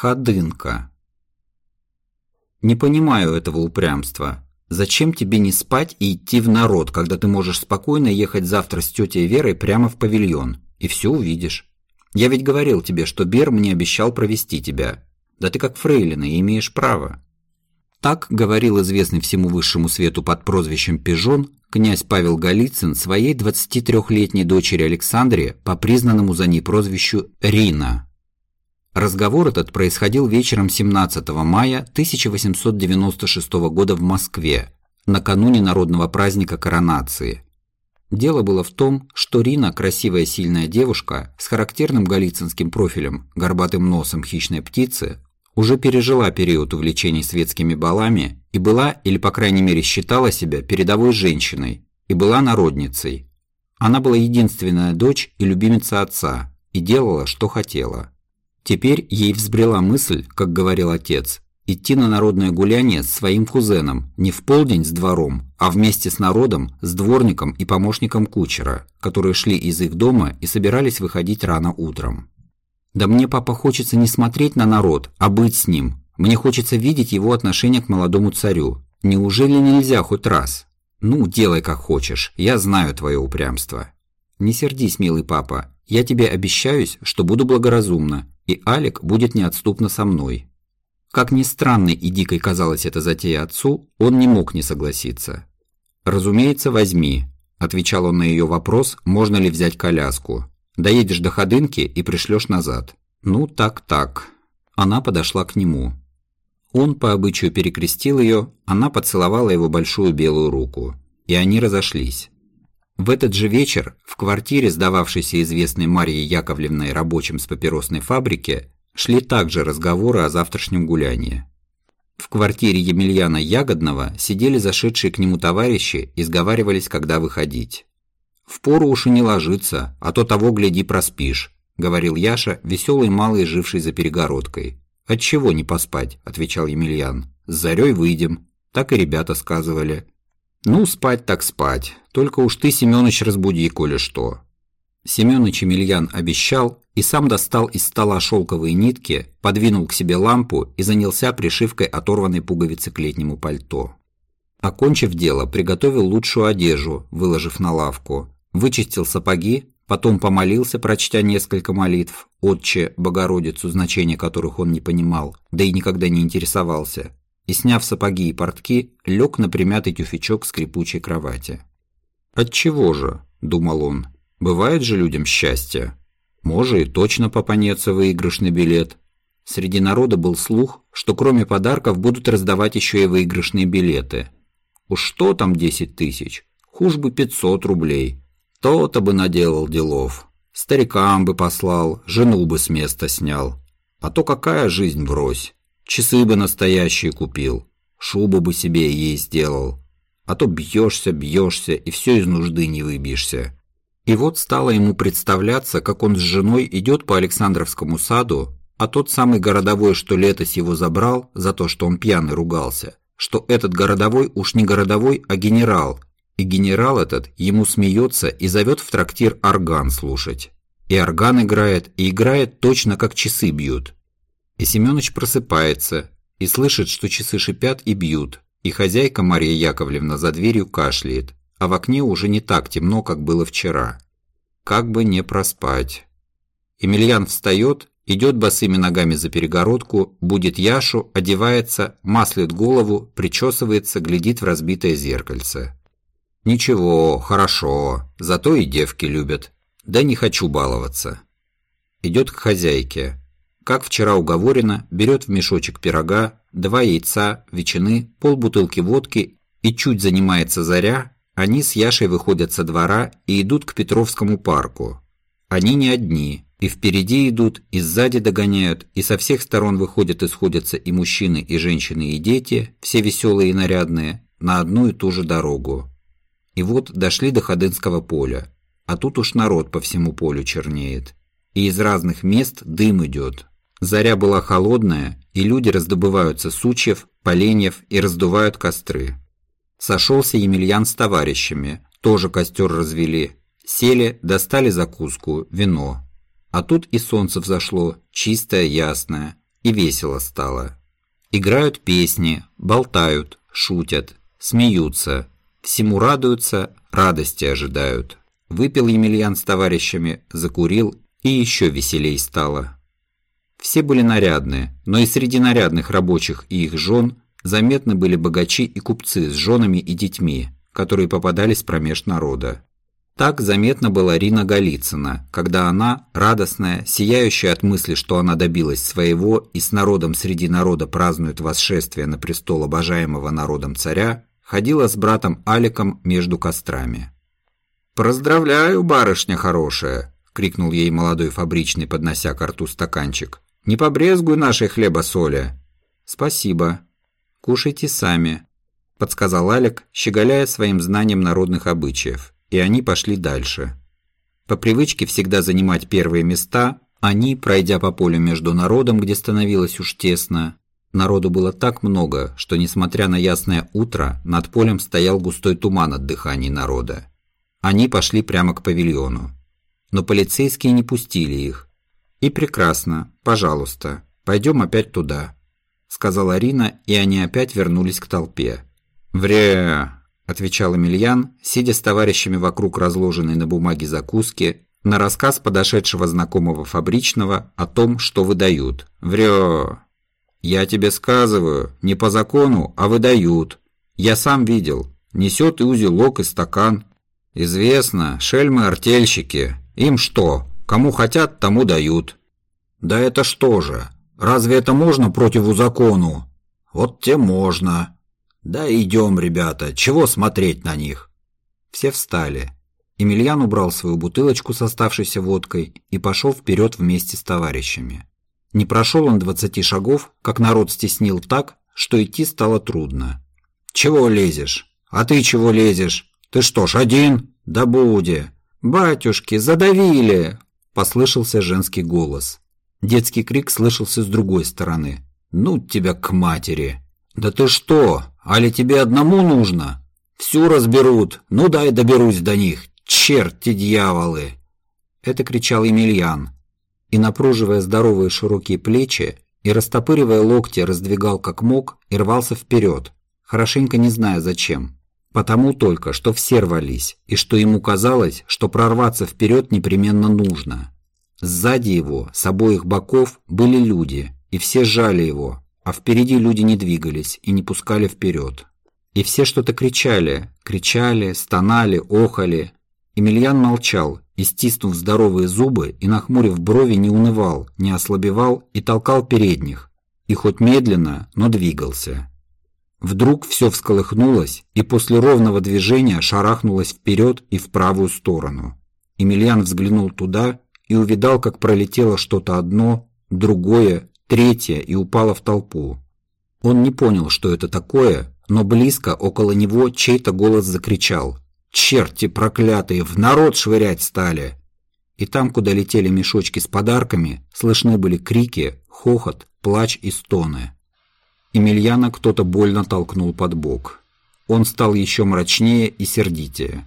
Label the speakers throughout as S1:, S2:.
S1: Ходынка. Не понимаю этого упрямства. Зачем тебе не спать и идти в народ, когда ты можешь спокойно ехать завтра с тетей Верой прямо в павильон, и все увидишь? Я ведь говорил тебе, что Бер мне обещал провести тебя. Да ты как фрейлина и имеешь право. Так говорил известный всему высшему свету под прозвищем Пижон князь Павел Голицын своей 23-летней дочери Александре по признанному за ней прозвищу Рина. Разговор этот происходил вечером 17 мая 1896 года в Москве, накануне народного праздника коронации. Дело было в том, что Рина, красивая сильная девушка с характерным галицинским профилем, горбатым носом хищной птицы, уже пережила период увлечений светскими балами и была, или по крайней мере считала себя передовой женщиной, и была народницей. Она была единственная дочь и любимица отца, и делала, что хотела. Теперь ей взбрела мысль, как говорил отец, идти на народное гуляние с своим кузеном, не в полдень с двором, а вместе с народом, с дворником и помощником кучера, которые шли из их дома и собирались выходить рано утром. Да мне, папа, хочется не смотреть на народ, а быть с ним. Мне хочется видеть его отношение к молодому царю. Неужели нельзя хоть раз? Ну, делай как хочешь, я знаю твое упрямство. Не сердись, милый папа, я тебе обещаюсь, что буду благоразумна, и Алик будет неотступно со мной. Как ни странной и дикой казалась эта затея отцу, он не мог не согласиться. «Разумеется, возьми», – отвечал он на ее вопрос, можно ли взять коляску. Доедешь до Ходынки и пришлешь назад. Ну, так-так. Она подошла к нему. Он по обычаю перекрестил ее, она поцеловала его большую белую руку. И они разошлись. В этот же вечер в квартире, сдававшейся известной Марьей Яковлевной рабочим с папиросной фабрики, шли также разговоры о завтрашнем гулянии. В квартире Емельяна Ягодного сидели зашедшие к нему товарищи и сговаривались, когда выходить. «Впору уж и не ложиться, а то того, гляди, проспишь», – говорил Яша, веселый малый, живший за перегородкой. «Отчего не поспать?» – отвечал Емельян. «С зарей выйдем». Так и ребята сказывали. «Ну, спать так спать. Только уж ты, Семёныч, разбуди, коли что». Семёныч Емельян обещал и сам достал из стола шелковые нитки, подвинул к себе лампу и занялся пришивкой оторванной пуговицы к летнему пальто. Окончив дело, приготовил лучшую одежду, выложив на лавку, вычистил сапоги, потом помолился, прочтя несколько молитв, Отче, Богородицу, значения которых он не понимал, да и никогда не интересовался, и, сняв сапоги и портки, лег на примятый тюфячок скрипучей кровати. «Отчего же?» – думал он. «Бывает же людям счастье. Может, и точно попанется выигрышный билет». Среди народа был слух, что кроме подарков будут раздавать еще и выигрышные билеты. Уж что там 10 тысяч? Хуже бы 500 рублей. То-то бы наделал делов. Старикам бы послал, жену бы с места снял. А то какая жизнь брось. Часы бы настоящие купил. Шубу бы себе ей сделал. А то бьешься, бьешься и все из нужды не выбьешься. И вот стало ему представляться, как он с женой идет по Александровскому саду, а тот самый городовой, что летос его забрал за то, что он пьяный ругался, что этот городовой уж не городовой, а генерал, и генерал этот ему смеется и зовет в трактир орган слушать. И орган играет, и играет точно как часы бьют. И Семёныч просыпается, и слышит, что часы шипят и бьют, и хозяйка Мария Яковлевна за дверью кашляет, а в окне уже не так темно, как было вчера. Как бы не проспать. Емельян встает, идет босыми ногами за перегородку, будет Яшу, одевается, маслит голову, причесывается, глядит в разбитое зеркальце. «Ничего, хорошо, зато и девки любят. Да не хочу баловаться». Идет к хозяйке. Как вчера уговорено, берет в мешочек пирога, два яйца, ветчины, полбутылки водки и чуть занимается заря, они с Яшей выходят со двора и идут к Петровскому парку. Они не одни, и впереди идут, и сзади догоняют, и со всех сторон выходят и сходятся и мужчины, и женщины, и дети, все веселые и нарядные, на одну и ту же дорогу. И вот дошли до Ходынского поля, а тут уж народ по всему полю чернеет. И из разных мест дым идет. Заря была холодная, и люди раздобываются сучьев, поленьев и раздувают костры. Сошелся Емельян с товарищами, тоже костер развели. Сели, достали закуску, вино. А тут и солнце взошло, чистое, ясное. и весело стало. Играют песни, болтают, шутят, смеются, всему радуются, радости ожидают. Выпил Емельян с товарищами, закурил и еще веселей стало. Все были нарядные, но и среди нарядных рабочих и их жен заметны были богачи и купцы с женами и детьми, которые попадались промеж народа. Так заметна была Рина Голицына, когда она, радостная, сияющая от мысли, что она добилась своего и с народом среди народа празднует восшествие на престол обожаемого народом царя, ходила с братом Аликом между кострами. «Поздравляю, барышня хорошая!» – крикнул ей молодой фабричный, поднося к рту стаканчик. «Не побрезгуй нашей хлеба-соли!» «Спасибо. Кушайте сами», – подсказал Алик, щеголяя своим знанием народных обычаев и они пошли дальше. По привычке всегда занимать первые места, они, пройдя по полю между народом, где становилось уж тесно, народу было так много, что, несмотря на ясное утро, над полем стоял густой туман от дыхания народа. Они пошли прямо к павильону. Но полицейские не пустили их. «И прекрасно, пожалуйста, пойдем опять туда», – сказала Арина, и они опять вернулись к толпе. «Вре...» отвечал Эмильян, сидя с товарищами вокруг разложенной на бумаге закуски, на рассказ подошедшего знакомого фабричного о том, что выдают. «Врё! Я тебе сказываю, не по закону, а выдают. Я сам видел. Несет и узелок, и стакан. Известно, шельмы-артельщики. Им что? Кому хотят, тому дают». «Да это что же? Разве это можно противу закону?» «Вот те можно», «Да идем, ребята, чего смотреть на них?» Все встали. Емельян убрал свою бутылочку с оставшейся водкой и пошел вперед вместе с товарищами. Не прошел он двадцати шагов, как народ стеснил так, что идти стало трудно. «Чего лезешь? А ты чего лезешь? Ты что ж, один? Да буди!» «Батюшки, задавили!» – послышался женский голос. Детский крик слышался с другой стороны. «Ну тебя к матери!» «Да ты что? Али тебе одному нужно? Всю разберут. Ну дай доберусь до них. Черти дьяволы!» Это кричал Емельян. И, напруживая здоровые широкие плечи, и растопыривая локти, раздвигал как мог и рвался вперед, хорошенько не зная зачем. Потому только, что все рвались, и что ему казалось, что прорваться вперед непременно нужно. Сзади его, с обоих боков, были люди, и все жали его, а впереди люди не двигались и не пускали вперед. И все что-то кричали, кричали, стонали, охали. Емельян молчал и, стиснув здоровые зубы и нахмурив брови, не унывал, не ослабевал и толкал передних, и хоть медленно, но двигался. Вдруг все всколыхнулось и после ровного движения шарахнулось вперед и в правую сторону. Емельян взглянул туда и увидал, как пролетело что-то одно, другое третья и упала в толпу. Он не понял, что это такое, но близко около него чей-то голос закричал «Черти проклятые, в народ швырять стали!» И там, куда летели мешочки с подарками, слышны были крики, хохот, плач и стоны. Емельяна кто-то больно толкнул под бок. Он стал еще мрачнее и сердитее.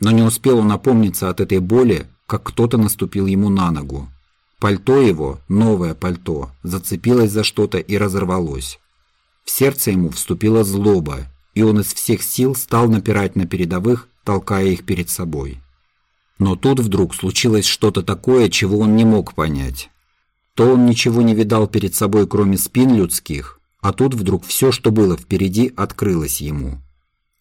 S1: Но не успел он напомниться от этой боли, как кто-то наступил ему на ногу. Пальто его, новое пальто, зацепилось за что-то и разорвалось. В сердце ему вступила злоба, и он из всех сил стал напирать на передовых, толкая их перед собой. Но тут вдруг случилось что-то такое, чего он не мог понять. То он ничего не видал перед собой, кроме спин людских, а тут вдруг все, что было впереди, открылось ему.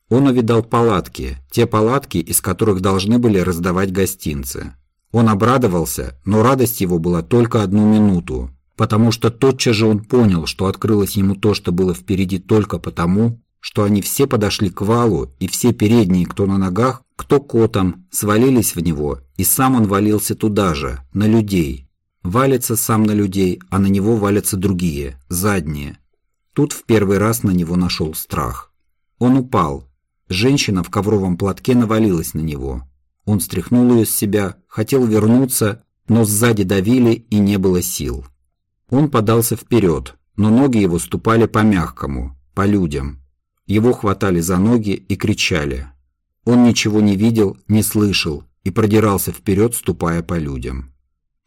S1: Он увидал палатки, те палатки, из которых должны были раздавать гостинцы. Он обрадовался, но радость его была только одну минуту, потому что тотчас же он понял, что открылось ему то, что было впереди только потому, что они все подошли к валу, и все передние, кто на ногах, кто котом, свалились в него, и сам он валился туда же, на людей. Валится сам на людей, а на него валятся другие, задние. Тут в первый раз на него нашел страх. Он упал. Женщина в ковровом платке навалилась на него. Он стряхнул ее с себя, хотел вернуться, но сзади давили и не было сил. Он подался вперед, но ноги его ступали по мягкому, по людям. Его хватали за ноги и кричали. Он ничего не видел, не слышал и продирался вперед, ступая по людям.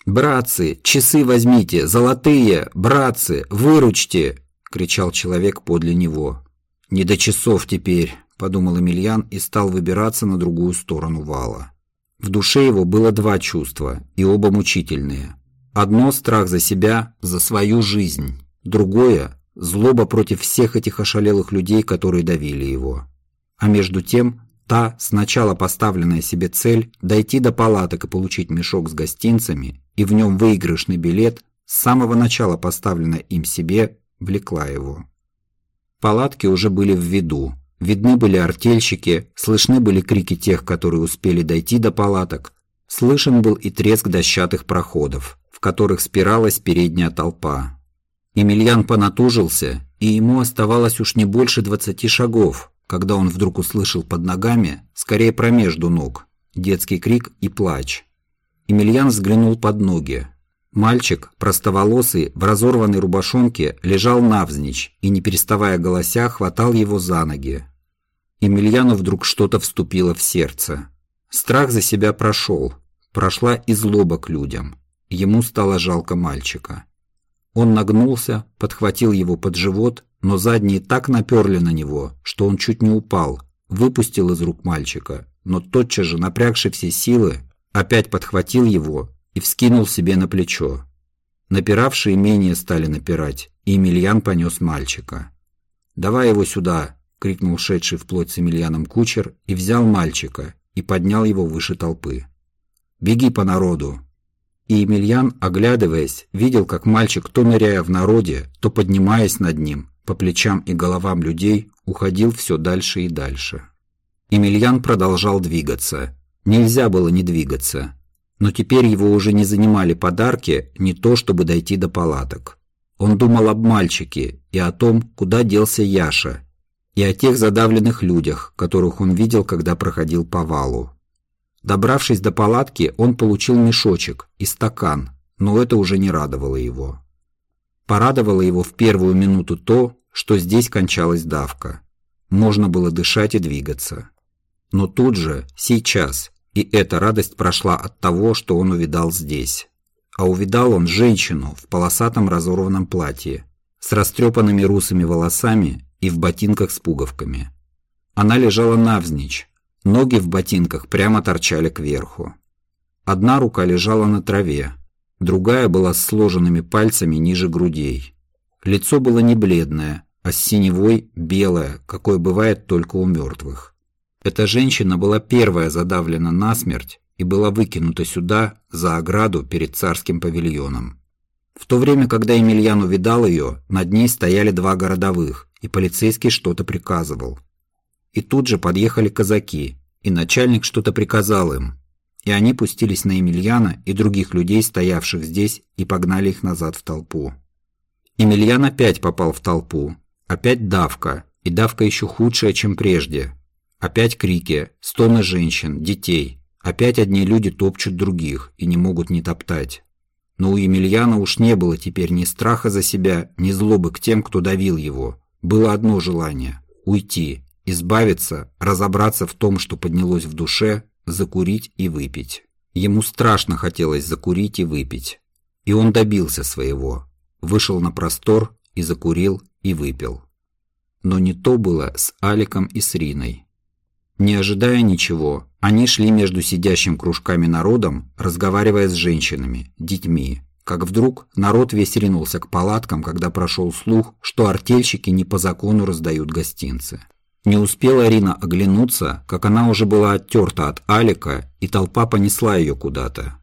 S1: «Братцы, часы возьмите, золотые! Братцы, выручьте!» – кричал человек подле него. «Не до часов теперь», – подумал Емельян и стал выбираться на другую сторону вала. В душе его было два чувства, и оба мучительные. Одно – страх за себя, за свою жизнь. Другое – злоба против всех этих ошалелых людей, которые давили его. А между тем, та, сначала поставленная себе цель дойти до палаток и получить мешок с гостинцами, и в нем выигрышный билет, с самого начала поставленная им себе, влекла его. Палатки уже были в виду. Видны были артельщики, слышны были крики тех, которые успели дойти до палаток. Слышен был и треск дощатых проходов, в которых спиралась передняя толпа. Емельян понатужился, и ему оставалось уж не больше двадцати шагов, когда он вдруг услышал под ногами, скорее промежду ног, детский крик и плач. Емельян взглянул под ноги. Мальчик, простоволосый, в разорванной рубашонке, лежал навзничь и, не переставая голося, хватал его за ноги. Емельяну вдруг что-то вступило в сердце. Страх за себя прошел, прошла и злоба к людям. Ему стало жалко мальчика. Он нагнулся, подхватил его под живот, но задние так наперли на него, что он чуть не упал, выпустил из рук мальчика, но тотчас же, напрягши все силы, опять подхватил его и вскинул себе на плечо. Напиравшие менее стали напирать, и Емельян понес мальчика. «Давай его сюда!» — крикнул шедший вплоть с Емельяном кучер и взял мальчика и поднял его выше толпы. «Беги по народу!» И Емельян, оглядываясь, видел, как мальчик, то ныряя в народе, то поднимаясь над ним, по плечам и головам людей, уходил все дальше и дальше. Емельян продолжал двигаться. Нельзя было не двигаться. Но теперь его уже не занимали подарки, не то чтобы дойти до палаток. Он думал об мальчике и о том, куда делся Яша, и о тех задавленных людях, которых он видел, когда проходил по валу. Добравшись до палатки, он получил мешочек и стакан, но это уже не радовало его. Порадовало его в первую минуту то, что здесь кончалась давка. Можно было дышать и двигаться. Но тут же, сейчас, и эта радость прошла от того, что он увидал здесь. А увидал он женщину в полосатом разорванном платье, с растрепанными русыми волосами и в ботинках с пуговками. Она лежала навзничь, ноги в ботинках прямо торчали кверху. Одна рука лежала на траве, другая была с сложенными пальцами ниже грудей. Лицо было не бледное, а синевой белое, какое бывает только у мертвых. Эта женщина была первая задавлена насмерть и была выкинута сюда, за ограду перед царским павильоном. В то время, когда Емельян увидал ее, над ней стояли два городовых, и полицейский что-то приказывал. И тут же подъехали казаки, и начальник что-то приказал им, и они пустились на Емельяна и других людей, стоявших здесь, и погнали их назад в толпу. Емельян опять попал в толпу, опять давка, и давка еще худшая, чем прежде, Опять крики, стоны женщин, детей. Опять одни люди топчут других и не могут не топтать. Но у Емельяна уж не было теперь ни страха за себя, ни злобы к тем, кто давил его. Было одно желание – уйти, избавиться, разобраться в том, что поднялось в душе, закурить и выпить. Ему страшно хотелось закурить и выпить. И он добился своего. Вышел на простор и закурил и выпил. Но не то было с Аликом и с Риной. Не ожидая ничего, они шли между сидящим кружками народом, разговаривая с женщинами, детьми. Как вдруг народ весь ринулся к палаткам, когда прошел слух, что артельщики не по закону раздают гостинцы. Не успела Арина оглянуться, как она уже была оттерта от Алика, и толпа понесла ее куда-то.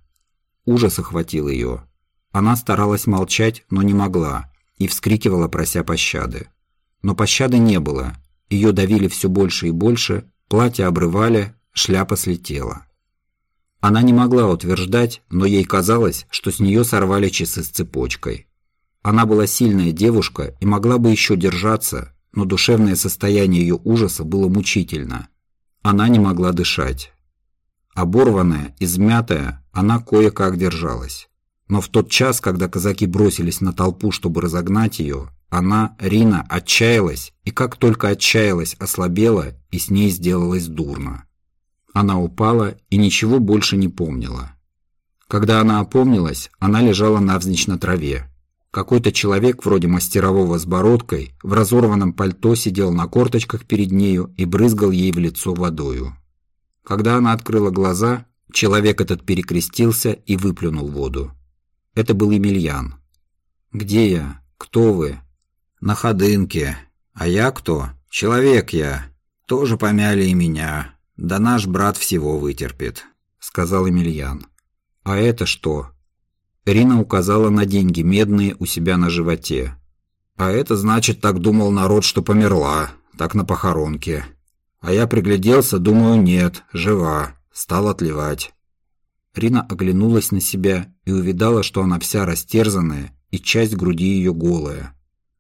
S1: Ужас охватил ее. Она старалась молчать, но не могла, и вскрикивала, прося пощады. Но пощады не было. Ее давили все больше и больше, Платье обрывали, шляпа слетела. Она не могла утверждать, но ей казалось, что с нее сорвали часы с цепочкой. Она была сильная девушка и могла бы еще держаться, но душевное состояние ее ужаса было мучительно. Она не могла дышать. Оборванная, измятая, она кое-как держалась. Но в тот час, когда казаки бросились на толпу, чтобы разогнать ее, она, Рина, отчаялась, и как только отчаялась, ослабела, и с ней сделалось дурно. Она упала и ничего больше не помнила. Когда она опомнилась, она лежала навзничь на траве. Какой-то человек, вроде мастерового с бородкой, в разорванном пальто сидел на корточках перед нею и брызгал ей в лицо водою. Когда она открыла глаза, человек этот перекрестился и выплюнул воду. Это был Емельян. «Где я? Кто вы?» «На ходынке. А я кто? Человек я. Тоже помяли и меня. Да наш брат всего вытерпит», — сказал Емельян. «А это что?» Рина указала на деньги медные у себя на животе. «А это значит, так думал народ, что померла, так на похоронке. А я пригляделся, думаю, нет, жива, стал отливать». Рина оглянулась на себя и увидала, что она вся растерзанная и часть груди ее голая.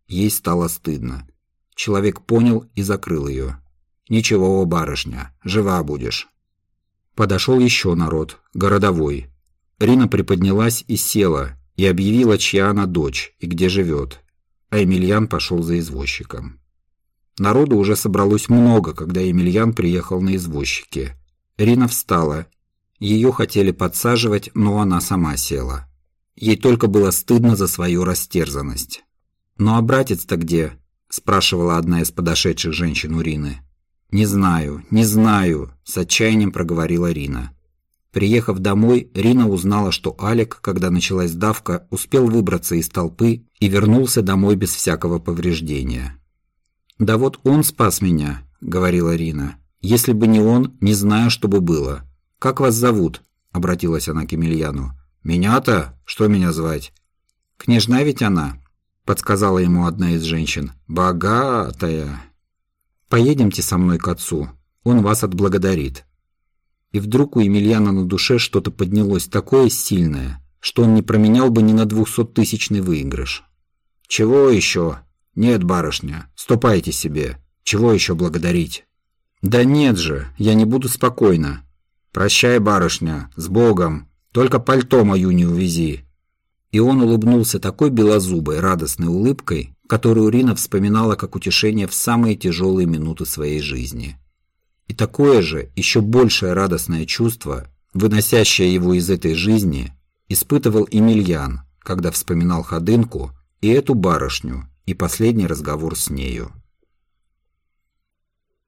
S1: Ей стало стыдно. Человек понял и закрыл ее. «Ничего, барышня, жива будешь». Подошел еще народ, городовой. Рина приподнялась и села, и объявила, чья она дочь и где живет. А Емельян пошел за извозчиком. Народу уже собралось много, когда Емельян приехал на извозчике. Рина встала. Ее хотели подсаживать, но она сама села. Ей только было стыдно за свою растерзанность. «Ну а братец-то где?» – спрашивала одна из подошедших женщин у Рины. «Не знаю, не знаю», – с отчаянием проговорила Рина. Приехав домой, Рина узнала, что Алик, когда началась давка, успел выбраться из толпы и вернулся домой без всякого повреждения. «Да вот он спас меня», — говорила Рина. «Если бы не он, не знаю, что бы было. Как вас зовут?» — обратилась она к Емельяну. «Меня-то? Что меня звать?» «Княжна ведь она», — подсказала ему одна из женщин. «Богатая». «Поедемте со мной к отцу. Он вас отблагодарит». И вдруг у Емельяна на душе что-то поднялось такое сильное, что он не променял бы ни на двухсоттысячный выигрыш. «Чего еще? Нет, барышня, ступайте себе. Чего еще благодарить?» «Да нет же, я не буду спокойно. Прощай, барышня, с Богом, только пальто мою не увези». И он улыбнулся такой белозубой, радостной улыбкой, которую Рина вспоминала как утешение в самые тяжелые минуты своей жизни. И такое же, еще большее радостное чувство, выносящее его из этой жизни, испытывал Емельян, когда вспоминал Ходынку и эту барышню, и последний разговор с нею.